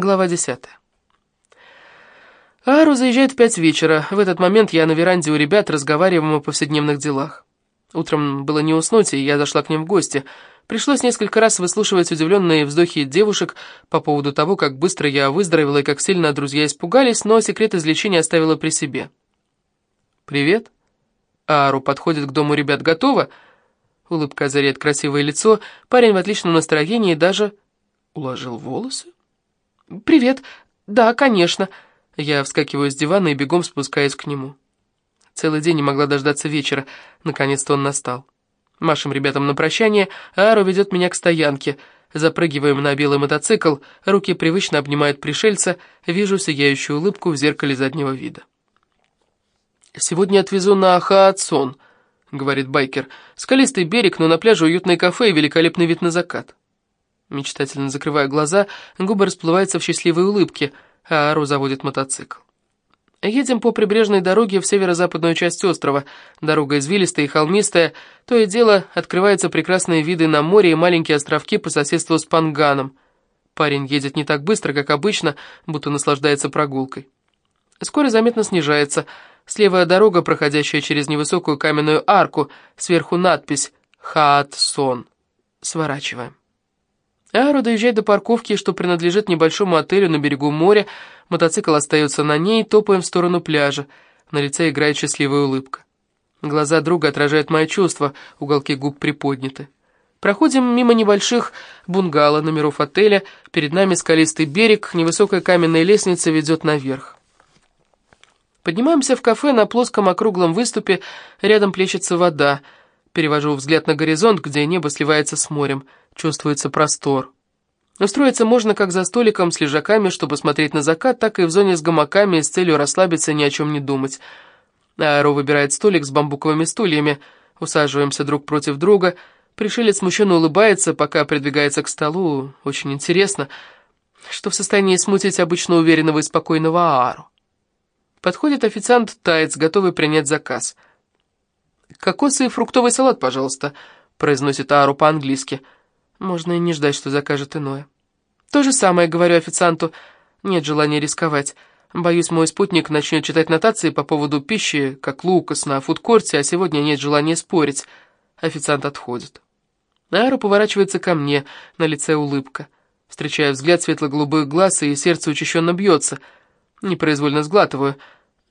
Глава десятая. Ару заезжает в пять вечера. В этот момент я на веранде у ребят разговариваем о повседневных делах. Утром было не уснуть, и я зашла к ним в гости. Пришлось несколько раз выслушивать удивленные вздохи девушек по поводу того, как быстро я выздоровела и как сильно друзья испугались, но секрет излечения оставила при себе. «Привет». Ару подходит к дому ребят. «Готово?» Улыбка озаряет красивое лицо. Парень в отличном настроении и даже уложил волосы. «Привет. Да, конечно». Я вскакиваю с дивана и бегом спускаюсь к нему. Целый день не могла дождаться вечера. Наконец-то он настал. Машем ребятам на прощание, а Ару ведет меня к стоянке. Запрыгиваем на белый мотоцикл, руки привычно обнимают пришельца, вижу сияющую улыбку в зеркале заднего вида. «Сегодня отвезу на Ахаатсон», — говорит байкер. «Скалистый берег, но на пляже уютное кафе и великолепный вид на закат». Мечтательно закрывая глаза, губы расплываются в счастливой улыбке, а Ару заводит мотоцикл. Едем по прибрежной дороге в северо-западную часть острова. Дорога извилистая и холмистая. То и дело открываются прекрасные виды на море и маленькие островки по соседству с Панганом. Парень едет не так быстро, как обычно, будто наслаждается прогулкой. Скоро заметно снижается. Слева дорога, проходящая через невысокую каменную арку, сверху надпись «Хаат-Сон». Сворачиваем. Ару доезжает до парковки, что принадлежит небольшому отелю на берегу моря. Мотоцикл остается на ней, топаем в сторону пляжа. На лице играет счастливая улыбка. Глаза друга отражают мои чувства, уголки губ приподняты. Проходим мимо небольших бунгало, номеров отеля. Перед нами скалистый берег, невысокая каменная лестница ведет наверх. Поднимаемся в кафе на плоском округлом выступе, рядом плещется вода. Перевожу взгляд на горизонт, где небо сливается с морем чувствуется простор. Устроиться можно как за столиком с лежаками, чтобы смотреть на закат, так и в зоне с гамаками с целью расслабиться и ни о чем не думать. Аэро выбирает столик с бамбуковыми стульями. Усаживаемся друг против друга. Пришелец смущенно улыбается, пока придвигается к столу. Очень интересно, что в состоянии смутить обычно уверенного и спокойного Аару. Подходит официант Тайц, готовый принять заказ. «Кокосовый фруктовый салат, пожалуйста», — произносит Аару по-английски — можно и не ждать, что закажет иное. То же самое говорю официанту. Нет желания рисковать. Боюсь, мой спутник начнет читать нотации по поводу пищи, как Лукас на фудкорте, а сегодня нет желания спорить. Официант отходит. Ару поворачивается ко мне, на лице улыбка. Встречаю взгляд светло-голубых глаз, и сердце учащенно бьется. Непроизвольно сглатываю.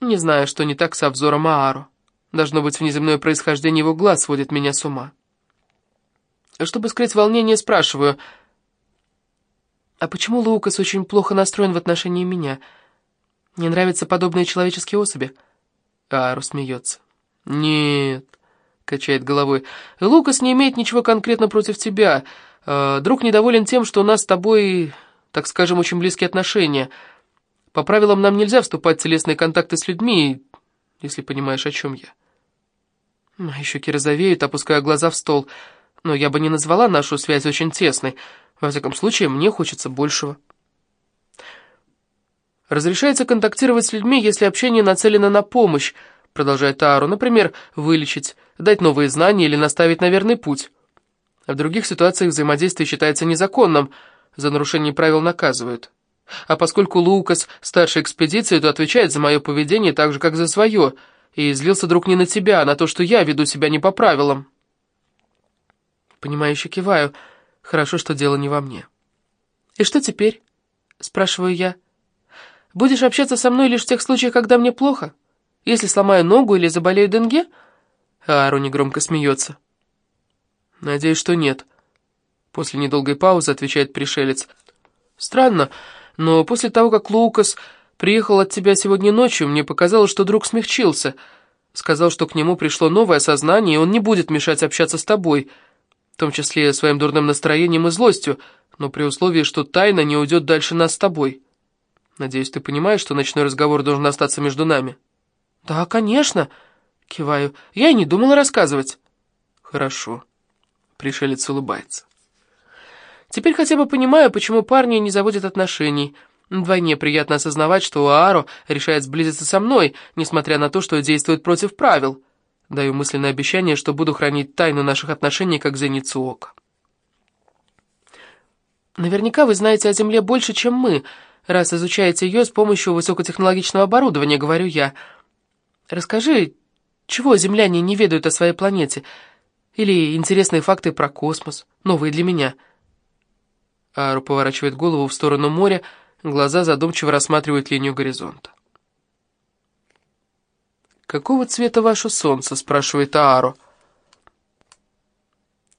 Не знаю, что не так со взором Аару. Должно быть, внеземное происхождение его глаз сводит меня с ума. Чтобы скрыть волнение, спрашиваю, «А почему Лукас очень плохо настроен в отношении меня? Не нравятся подобные человеческие особи?» Ару смеется. «Нет», — качает головой, — «Лукас не имеет ничего конкретно против тебя. Э, друг недоволен тем, что у нас с тобой, так скажем, очень близкие отношения. По правилам нам нельзя вступать в телесные контакты с людьми, если понимаешь, о чем я». Мои щеки розовеют, опуская глаза в стол — но я бы не назвала нашу связь очень тесной. Во всяком случае, мне хочется большего. Разрешается контактировать с людьми, если общение нацелено на помощь, продолжает Аару, например, вылечить, дать новые знания или наставить на верный путь. А в других ситуациях взаимодействие считается незаконным, за нарушение правил наказывают. А поскольку Лукас старший экспедиции, то отвечает за мое поведение так же, как за свое, и злился друг не на тебя, а на то, что я веду себя не по правилам. Понимающе киваю. Хорошо, что дело не во мне. «И что теперь?» — спрашиваю я. «Будешь общаться со мной лишь в тех случаях, когда мне плохо? Если сломаю ногу или заболею денге?» Аару негромко смеется. «Надеюсь, что нет». После недолгой паузы отвечает пришелец. «Странно, но после того, как Лукас приехал от тебя сегодня ночью, мне показалось, что друг смягчился. Сказал, что к нему пришло новое сознание, и он не будет мешать общаться с тобой» в том числе своим дурным настроением и злостью, но при условии, что тайна не уйдет дальше нас с тобой. Надеюсь, ты понимаешь, что ночной разговор должен остаться между нами?» «Да, конечно», — киваю. «Я и не думала рассказывать». «Хорошо», — пришелец улыбается. «Теперь хотя бы понимаю, почему парни не заводят отношений». Вдвойне приятно осознавать, что Ааро решает сблизиться со мной, несмотря на то, что действует против правил. Даю мысленное обещание, что буду хранить тайну наших отношений, как зеницу ока. «Наверняка вы знаете о Земле больше, чем мы», — раз изучаете ее с помощью высокотехнологичного оборудования, говорю я. Расскажи, чего земляне не ведают о своей планете? Или интересные факты про космос, новые для меня?» Ару поворачивает голову в сторону моря, глаза задумчиво рассматривают линию горизонта. «Какого цвета ваше солнце?» — спрашивает Аару.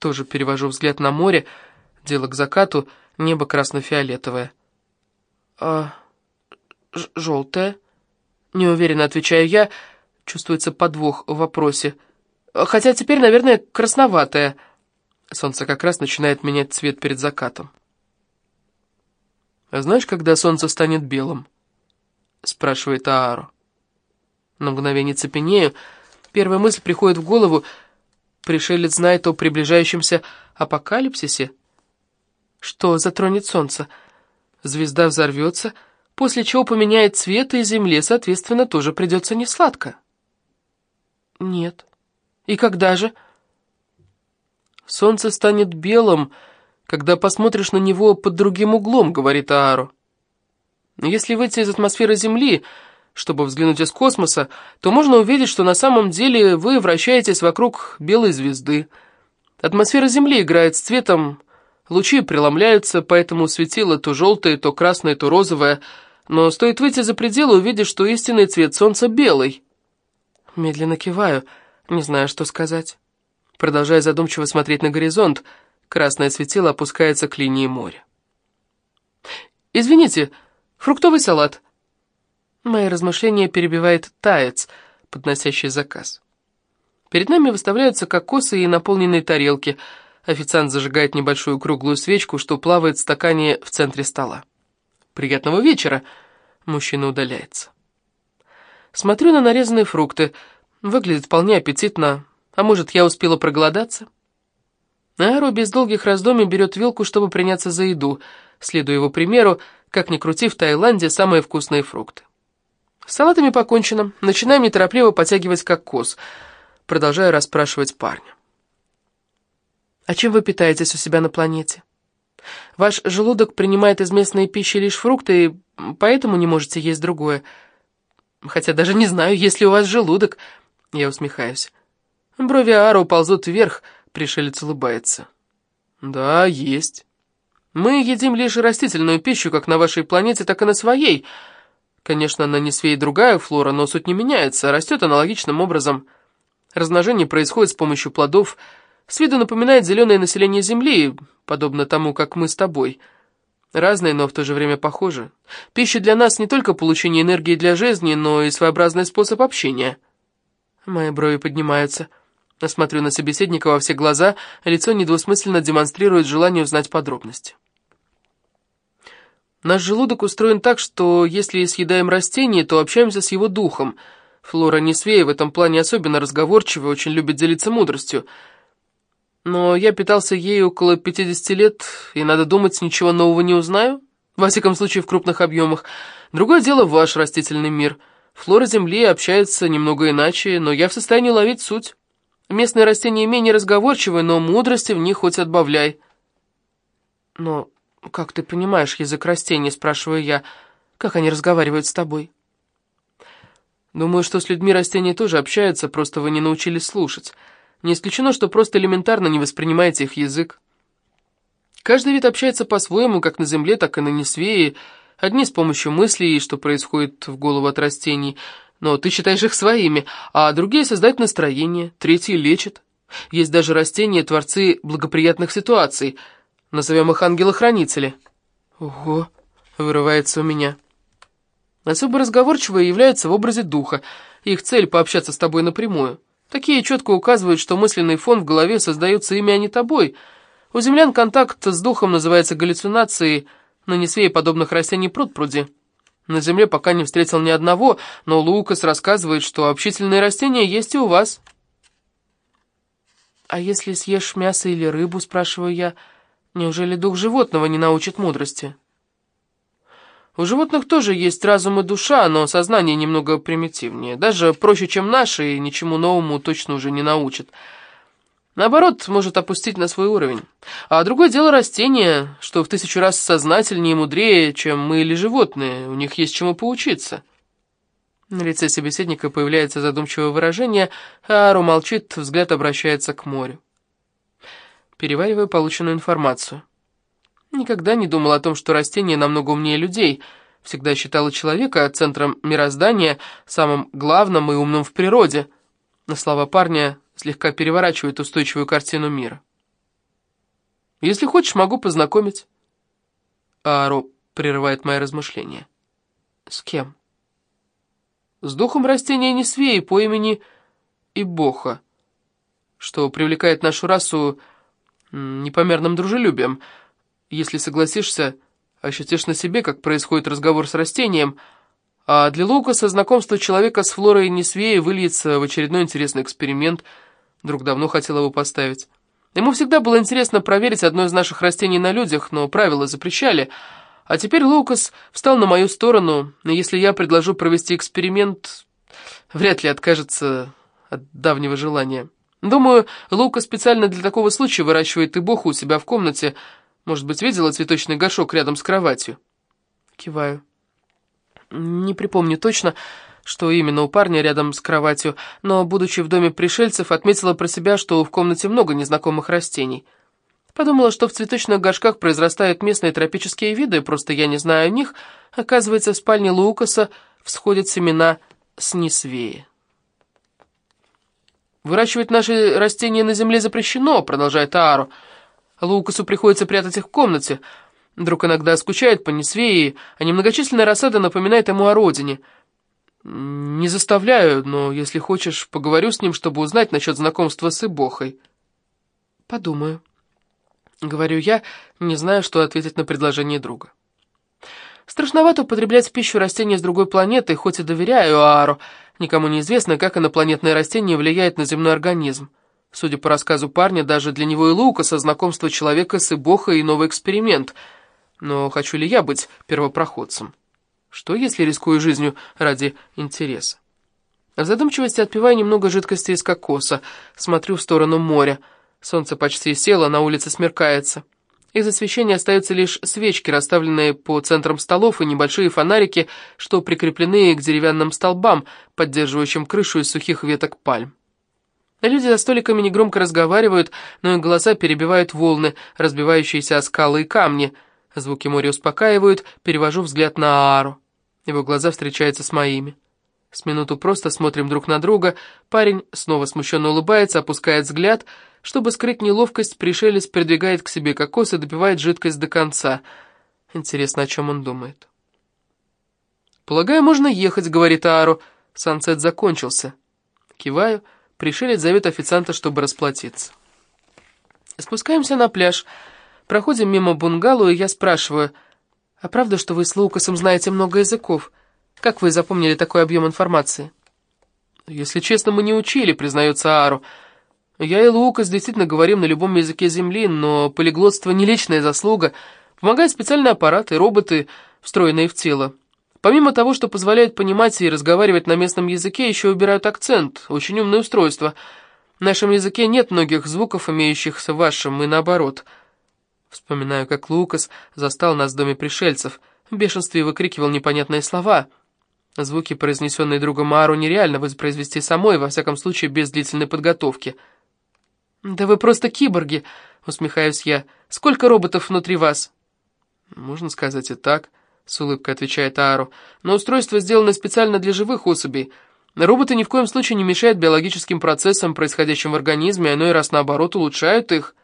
Тоже перевожу взгляд на море, дело к закату, небо красно-фиолетовое. «А желтое?» — неуверенно отвечаю я, чувствуется подвох в вопросе. «Хотя теперь, наверное, красноватое». Солнце как раз начинает менять цвет перед закатом. «А знаешь, когда солнце станет белым?» — спрашивает Аару. На мгновение цепенею. Первая мысль приходит в голову. Пришелец знает о приближающемся апокалипсисе. Что затронет солнце? Звезда взорвется, после чего поменяет цвет, и земле, соответственно, тоже придется несладко. Нет. И когда же? Солнце станет белым, когда посмотришь на него под другим углом, говорит Аару. Если выйти из атмосферы Земли чтобы взглянуть из космоса, то можно увидеть, что на самом деле вы вращаетесь вокруг белой звезды. Атмосфера Земли играет с цветом, лучи преломляются, поэтому светило то желтое, то красное, то розовое, но стоит выйти за пределы, увидеть, что истинный цвет Солнца белый. Медленно киваю, не знаю, что сказать. Продолжая задумчиво смотреть на горизонт, красное светило опускается к линии моря. «Извините, фруктовый салат», Мои размышления перебивает таец, подносящий заказ. Перед нами выставляются кокосы и наполненные тарелки. Официант зажигает небольшую круглую свечку, что плавает в стакане в центре стола. «Приятного вечера!» Мужчина удаляется. Смотрю на нарезанные фрукты. Выглядит вполне аппетитно. А может, я успела проголодаться? Аэро без долгих раздумий берет вилку, чтобы приняться за еду, следуя его примеру, как ни крути, в Таиланде самые вкусные фрукты. С салатами покончено. Начинаем неторопливо подтягивать кокос. Продолжаю расспрашивать парня. А чем вы питаетесь у себя на планете? Ваш желудок принимает из местной пищи лишь фрукты, и поэтому не можете есть другое. Хотя даже не знаю, есть ли у вас желудок. Я усмехаюсь. Брови Ару ползут вверх, пришелец улыбается. Да, есть. Мы едим лишь растительную пищу, как на вашей планете, так и на своей — Конечно, на Несве и другая флора, но суть не меняется, растет аналогичным образом. Размножение происходит с помощью плодов. С виду напоминает зеленое население Земли, подобно тому, как мы с тобой. Разные, но в то же время похожи. Пища для нас не только получение энергии для жизни, но и своеобразный способ общения. Мои брови поднимаются. Я смотрю на собеседника во все глаза, а лицо недвусмысленно демонстрирует желание узнать подробности. Наш желудок устроен так, что если съедаем растение, то общаемся с его духом. Флора Несвея в этом плане особенно разговорчивая, очень любит делиться мудростью. Но я питался ей около 50 лет, и, надо думать, ничего нового не узнаю. Во всяком случае, в крупных объемах. Другое дело ваш растительный мир. Флора Земли общается немного иначе, но я в состоянии ловить суть. Местные растения менее разговорчивые, но мудрости в них хоть отбавляй. Но «Как ты понимаешь язык растений?» — спрашиваю я. «Как они разговаривают с тобой?» «Думаю, что с людьми растения тоже общаются, просто вы не научились слушать. Не исключено, что просто элементарно не воспринимаете их язык. Каждый вид общается по-своему, как на Земле, так и на Несвее, одни с помощью мыслей, что происходит в голову от растений, но ты считаешь их своими, а другие создают настроение, третьи лечат. Есть даже растения, творцы благоприятных ситуаций — Назовем их ангелы-хранители». «Ого!» — вырывается у меня. Особо разговорчивые являются в образе духа. Их цель — пообщаться с тобой напрямую. Такие четко указывают, что мысленный фон в голове создается ими, а не тобой. У землян контакт с духом называется галлюцинацией, на Несвее подобных растений пруд-пруди. На земле пока не встретил ни одного, но Лукас рассказывает, что общительные растения есть и у вас. «А если съешь мясо или рыбу?» — спрашиваю я — Неужели дух животного не научит мудрости? У животных тоже есть разум и душа, но сознание немного примитивнее. Даже проще, чем наше, и ничему новому точно уже не научит. Наоборот, может опустить на свой уровень. А другое дело растения, что в тысячу раз сознательнее и мудрее, чем мы или животные. У них есть чему поучиться. На лице собеседника появляется задумчивое выражение, а Ару молчит, взгляд обращается к морю. Перевариваю полученную информацию. Никогда не думал о том, что растения намного умнее людей. Всегда считала человека центром мироздания, самым главным и умным в природе. На слова парня слегка переворачивает устойчивую картину мира. «Если хочешь, могу познакомить». Аро прерывает мои размышления. «С кем?» «С духом растения Несвеи по имени Ибоха, что привлекает нашу расу непомерным дружелюбием. Если согласишься, ощутишь на себе, как происходит разговор с растением, а для Лукаса знакомство человека с флорой Несвеи выльется в очередной интересный эксперимент. Друг давно хотел его поставить. Ему всегда было интересно проверить одно из наших растений на людях, но правила запрещали. А теперь Лукас встал на мою сторону, если я предложу провести эксперимент, вряд ли откажется от давнего желания. Думаю, Лука специально для такого случая выращивает и боху у себя в комнате. Может быть, видела цветочный горшок рядом с кроватью? Киваю. Не припомню точно, что именно у парня рядом с кроватью, но, будучи в доме пришельцев, отметила про себя, что в комнате много незнакомых растений. Подумала, что в цветочных горшках произрастают местные тропические виды, просто я не знаю о них. Оказывается, в спальне Лукаса всходят семена снисвеи. «Выращивать наши растения на земле запрещено», — продолжает Аару. «Лукасу приходится прятать их в комнате. Друг иногда скучает по Несвее, а немногочисленная рассада напоминает ему о родине. Не заставляю, но если хочешь, поговорю с ним, чтобы узнать насчет знакомства с Ибохой». «Подумаю», — говорю я, не знаю, что ответить на предложение друга. Страшновато употреблять в пищу растения с другой планеты, хоть и доверяю Аару, Никому не известно, как инопланетное растение влияет на земной организм. Судя по рассказу парня, даже для него и Лукаса знакомство человека с Эбохой и новый эксперимент. Но хочу ли я быть первопроходцем? Что, если рискую жизнью ради интереса? В задумчивости отпиваю немного жидкости из кокоса, смотрю в сторону моря. Солнце почти село, на улице смеркается. Из освещения остаются лишь свечки, расставленные по центрам столов, и небольшие фонарики, что прикреплены к деревянным столбам, поддерживающим крышу из сухих веток пальм. Люди за столиками негромко разговаривают, но их голоса перебивают волны, разбивающиеся о скалы и камни. Звуки моря успокаивают, перевожу взгляд на Аару. Его глаза встречаются с моими. С минуту просто смотрим друг на друга, парень снова смущенно улыбается, опускает взгляд — чтобы скрыть неловкость, пришелец придвигает к себе кокос и допивает жидкость до конца. Интересно, о чем он думает. «Полагаю, можно ехать», — говорит Аару. Сансет закончился. Киваю. Пришелец зовет официанта, чтобы расплатиться. Спускаемся на пляж. Проходим мимо бунгало, и я спрашиваю, «А правда, что вы с Лукасом знаете много языков? Как вы запомнили такой объем информации?» «Если честно, мы не учили», — признается Аару. Я и Лукас действительно говорим на любом языке Земли, но полиглотство не личная заслуга. Помогают специальные аппараты, роботы, встроенные в тело. Помимо того, что позволяют понимать и разговаривать на местном языке, еще убирают акцент. Очень умное устройство. В нашем языке нет многих звуков, имеющихся в вашем, и наоборот. Вспоминаю, как Лукас застал нас в доме пришельцев. В бешенстве выкрикивал непонятные слова. Звуки, произнесенные другом Ару, нереально воспроизвести самой, во всяком случае, без длительной подготовки. «Да вы просто киборги!» — усмехаюсь я. «Сколько роботов внутри вас?» «Можно сказать и так», — с улыбкой отвечает Аару. «Но устройство сделано специально для живых особей. Роботы ни в коем случае не мешают биологическим процессам, происходящим в организме, а иной раз, наоборот, улучшают их».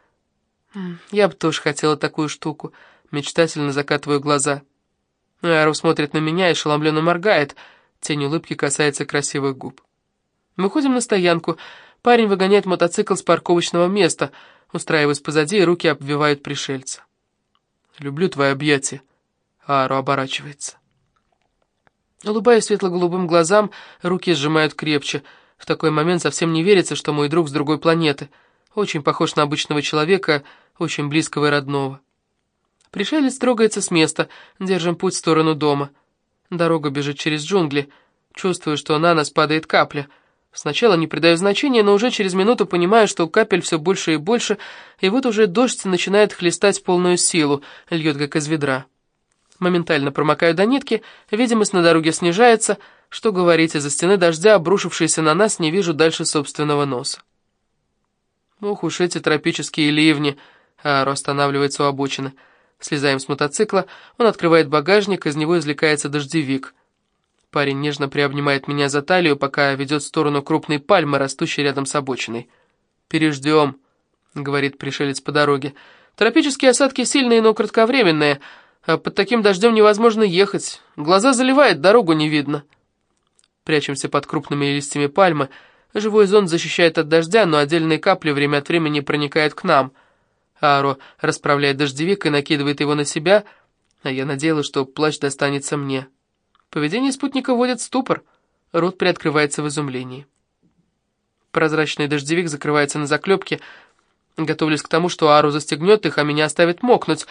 «Я бы тоже хотела такую штуку», — мечтательно закатываю глаза. Аару смотрит на меня и ошеломленно моргает. Тень улыбки касается красивых губ. Мы ходим на стоянку — Парень выгоняет мотоцикл с парковочного места, устраиваясь позади, и руки обвивают пришельца. «Люблю твои объятия», — Ару оборачивается. Улыбаясь светло-голубым глазам, руки сжимают крепче. В такой момент совсем не верится, что мой друг с другой планеты. Очень похож на обычного человека, очень близкого и родного. Пришелец трогается с места, держим путь в сторону дома. Дорога бежит через джунгли. Чувствую, что на нас падает капля — Сначала не придаю значения, но уже через минуту понимаю, что капель все больше и больше, и вот уже дождь начинает хлестать полную силу, льет как из ведра. Моментально промокаю до нитки, видимость на дороге снижается, что говорить, из-за стены дождя, обрушившейся на нас, не вижу дальше собственного носа. Ох уж эти тропические ливни, Аро останавливается у обочины. Слезаем с мотоцикла, он открывает багажник, из него извлекается дождевик. Парень нежно приобнимает меня за талию, пока ведет в сторону крупной пальмы, растущей рядом с обочиной. «Переждем», — говорит пришелец по дороге. «Тропические осадки сильные, но кратковременные, а под таким дождем невозможно ехать. Глаза заливает, дорогу не видно». Прячемся под крупными листьями пальмы. Живой зонт защищает от дождя, но отдельные капли время от времени проникают к нам. Аро расправляет дождевик и накидывает его на себя, а я надеялась, что плащ достанется мне. Поведение спутника вводит в ступор. Рот приоткрывается в изумлении. Прозрачный дождевик закрывается на заклепке. Готовлюсь к тому, что Ару застегнет их, а меня оставит мокнуть.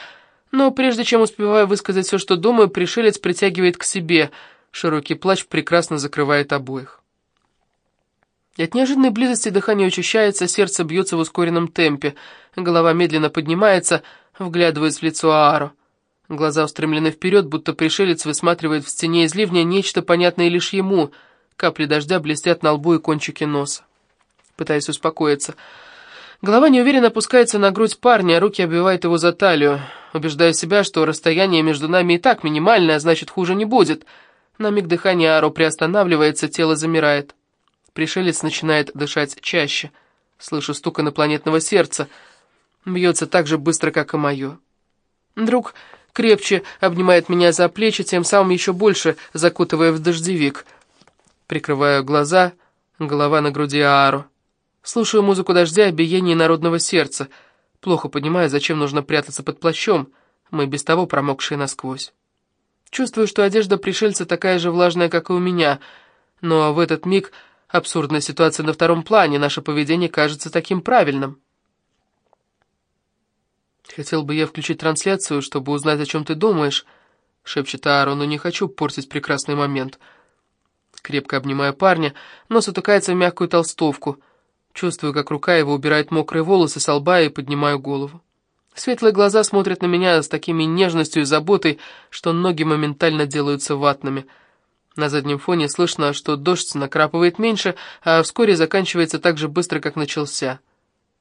Но прежде чем успеваю высказать все, что думаю, пришелец притягивает к себе. Широкий плащ прекрасно закрывает обоих. От неожиданной близости дыхание учащается, сердце бьется в ускоренном темпе. Голова медленно поднимается, вглядываясь в лицо Аару. Глаза устремлены вперед, будто пришелец высматривает в стене из ливня нечто понятное лишь ему. Капли дождя блестят на лбу и кончике носа. Пытаясь успокоиться. Голова неуверенно опускается на грудь парня, а руки обвивают его за талию. Убеждаю себя, что расстояние между нами и так минимальное, а значит, хуже не будет. На миг дыхание Аро приостанавливается, тело замирает. Пришелец начинает дышать чаще. Слышу стук инопланетного сердца. Бьется так же быстро, как и мое. Друг крепче обнимает меня за плечи, тем самым еще больше закутывая в дождевик. Прикрываю глаза, голова на груди Аару. Слушаю музыку дождя и биение народного сердца. Плохо понимаю, зачем нужно прятаться под плащом. Мы без того промокшие насквозь. Чувствую, что одежда пришельца такая же влажная, как и у меня, но в этот миг абсурдная ситуация на втором плане, наше поведение кажется таким правильным. «Хотел бы я включить трансляцию, чтобы узнать, о чем ты думаешь», — шепчет Аарон, — «но не хочу портить прекрасный момент». Крепко обнимаю парня, нос утыкается в мягкую толстовку. Чувствую, как рука его убирает мокрые волосы с лба и поднимаю голову. Светлые глаза смотрят на меня с такими нежностью и заботой, что ноги моментально делаются ватными. На заднем фоне слышно, что дождь накрапывает меньше, а вскоре заканчивается так же быстро, как начался.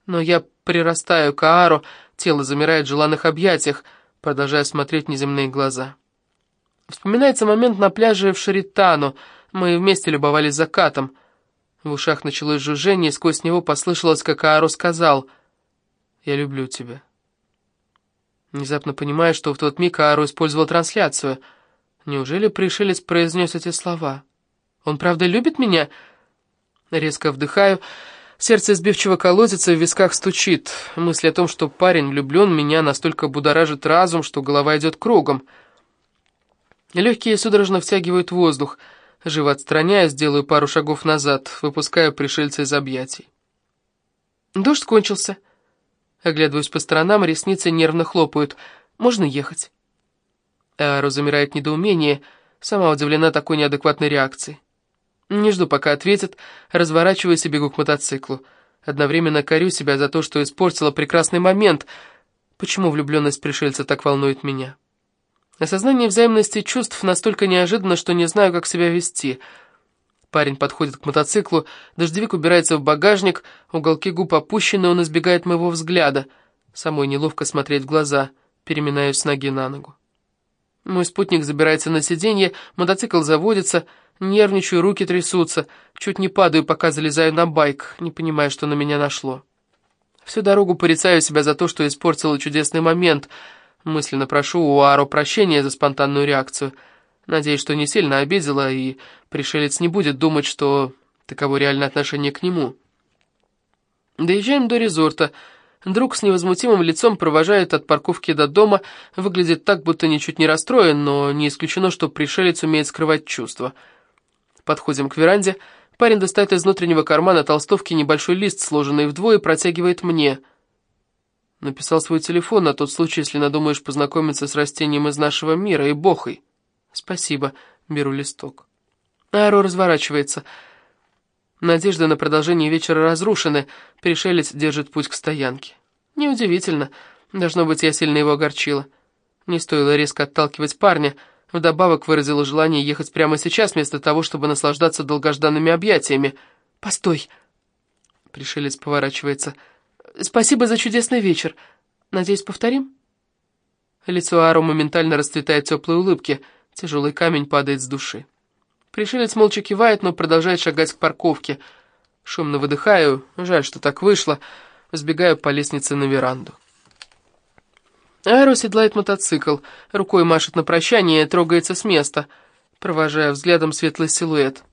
Но я прирастаю к Аару, тело замирает в желанных объятиях, продолжая смотреть неземные глаза. Вспоминается момент на пляже в Шаритану, мы вместе любовались закатом. В ушах началось жужжение, и сквозь него послышалось, как Аару сказал «Я люблю тебя». Внезапно понимаю, что в тот миг Аару использовал трансляцию. Неужели пришелец произнес эти слова? Он правда любит меня? Резко вдыхаю... Сердце сбивчиво колотится, в висках стучит. Мысль о том, что парень влюблен, меня настолько будоражит разум, что голова идет кругом. Легкие судорожно втягивают воздух. Живо отстраняясь, делаю пару шагов назад, выпускаю пришельца из объятий. Дождь кончился. Оглядываюсь по сторонам, ресницы нервно хлопают. Можно ехать. Аро замирает недоумение, сама удивлена такой неадекватной реакцией. Не жду, пока ответит, разворачиваюсь и бегу к мотоциклу. Одновременно корю себя за то, что испортила прекрасный момент. Почему влюбленность пришельца так волнует меня? Осознание взаимности чувств настолько неожиданно, что не знаю, как себя вести. Парень подходит к мотоциклу, дождевик убирается в багажник, уголки губ опущены, он избегает моего взгляда. Самой неловко смотреть в глаза, переминаюсь с ноги на ногу. Мой спутник забирается на сиденье, мотоцикл заводится — Нервничаю, руки трясутся. Чуть не падаю, пока залезаю на байк, не понимая, что на меня нашло. Всю дорогу порицаю себя за то, что испортила чудесный момент. Мысленно прошу у Аро прощения за спонтанную реакцию. Надеюсь, что не сильно обидела, и пришелец не будет думать, что таково реальное отношение к нему. Доезжаем до резорта. Друг с невозмутимым лицом провожает от парковки до дома, выглядит так, будто ничуть не расстроен, но не исключено, что пришелец умеет скрывать чувства. Подходим к веранде. Парень достает из внутреннего кармана толстовки небольшой лист, сложенный вдвое, протягивает мне. Написал свой телефон на тот случай, если надумаешь познакомиться с растением из нашего мира и бохой. Спасибо, беру листок. Аро разворачивается. Надежды на продолжение вечера разрушены, пришелец держит путь к стоянке. Неудивительно, должно быть, я сильно его огорчила. Не стоило резко отталкивать парня, вдобавок выразила желание ехать прямо сейчас, вместо того, чтобы наслаждаться долгожданными объятиями. «Постой!» Пришелец поворачивается. «Спасибо за чудесный вечер. Надеюсь, повторим?» Лицо Ару моментально расцветает теплой улыбки. Тяжелый камень падает с души. Пришелец молча кивает, но продолжает шагать к парковке. Шумно выдыхаю, жаль, что так вышло. Сбегаю по лестнице на веранду. Аэро седлает мотоцикл, рукой машет на прощание и трогается с места, провожая взглядом светлый силуэт.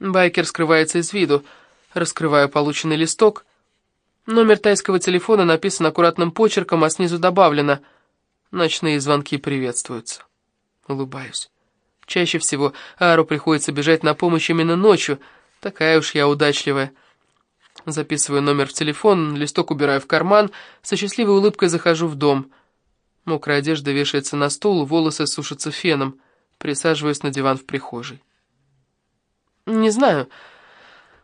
Байкер скрывается из виду. Раскрываю полученный листок. Номер тайского телефона написан аккуратным почерком, а снизу добавлено — Ночные звонки приветствуются. Улыбаюсь. Чаще всего Ару приходится бежать на помощь именно ночью. Такая уж я удачливая. Записываю номер в телефон, листок убираю в карман, со счастливой улыбкой захожу в дом. Мокрая одежда вешается на стул, волосы сушатся феном. Присаживаюсь на диван в прихожей. Не знаю,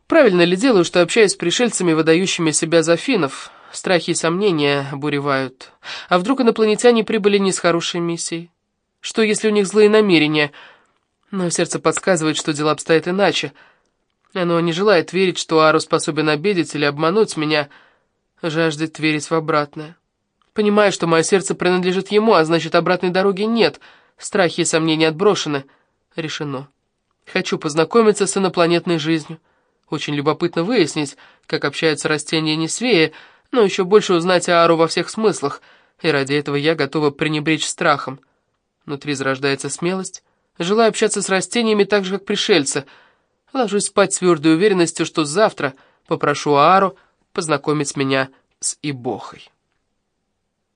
правильно ли делаю, что общаюсь с пришельцами, выдающими себя за финнов. Страхи и сомнения буревают. А вдруг инопланетяне прибыли не с хорошей миссией? Что, если у них злые намерения? Но сердце подсказывает, что дела обстоят иначе. Оно не желает верить, что Ару способен обидеть или обмануть меня, жаждет верить в обратное. Понимаю, что мое сердце принадлежит ему, а значит, обратной дороги нет. Страхи и сомнения отброшены. Решено. Хочу познакомиться с инопланетной жизнью. Очень любопытно выяснить, как общаются растения Несвея, но еще больше узнать Аару во всех смыслах, и ради этого я готова пренебречь страхом. Внутри зарождается смелость, желаю общаться с растениями так же, как пришельцы. Ложусь спать с твердой уверенностью, что завтра попрошу Аару познакомить меня с Ибохой.